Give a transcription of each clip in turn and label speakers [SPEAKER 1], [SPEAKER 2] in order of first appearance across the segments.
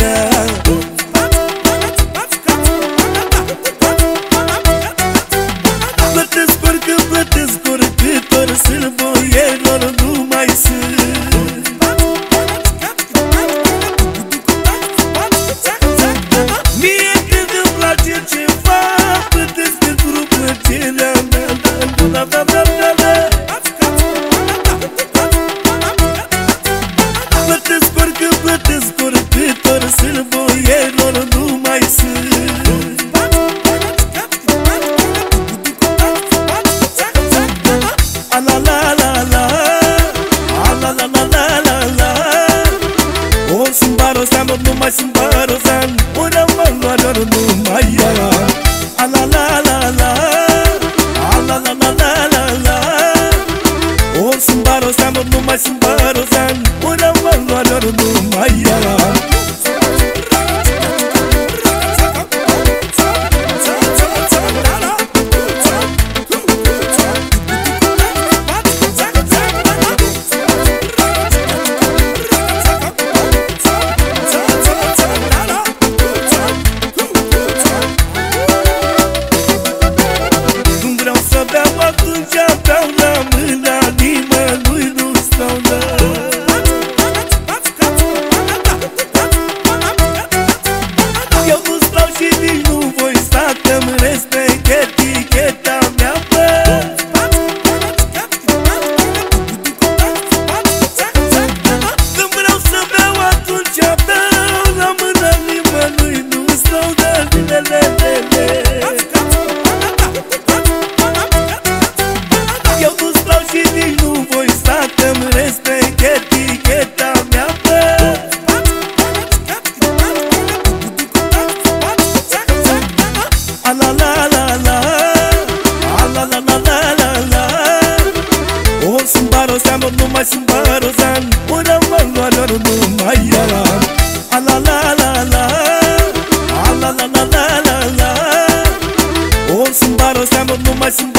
[SPEAKER 1] mine Plătesc oricând, plătesc oricât Ori silvoierilor nu mai sunt. la la la la la la la la la O sumbarozan, o numai sumbarozan O rămânoară, o numai ea A la la la la la la la la la la O sumbarozan, o numai sumbarozan Olsun baro sen bunu masın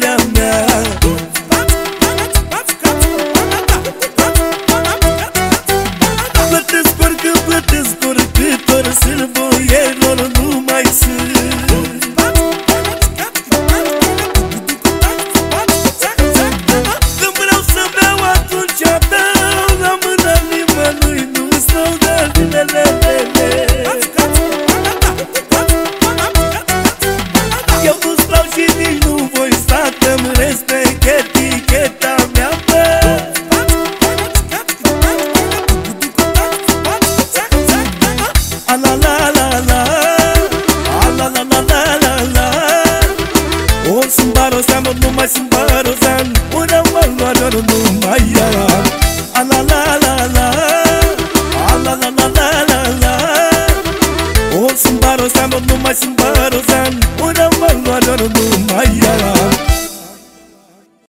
[SPEAKER 1] love now. barulho, tá no numa simbaro,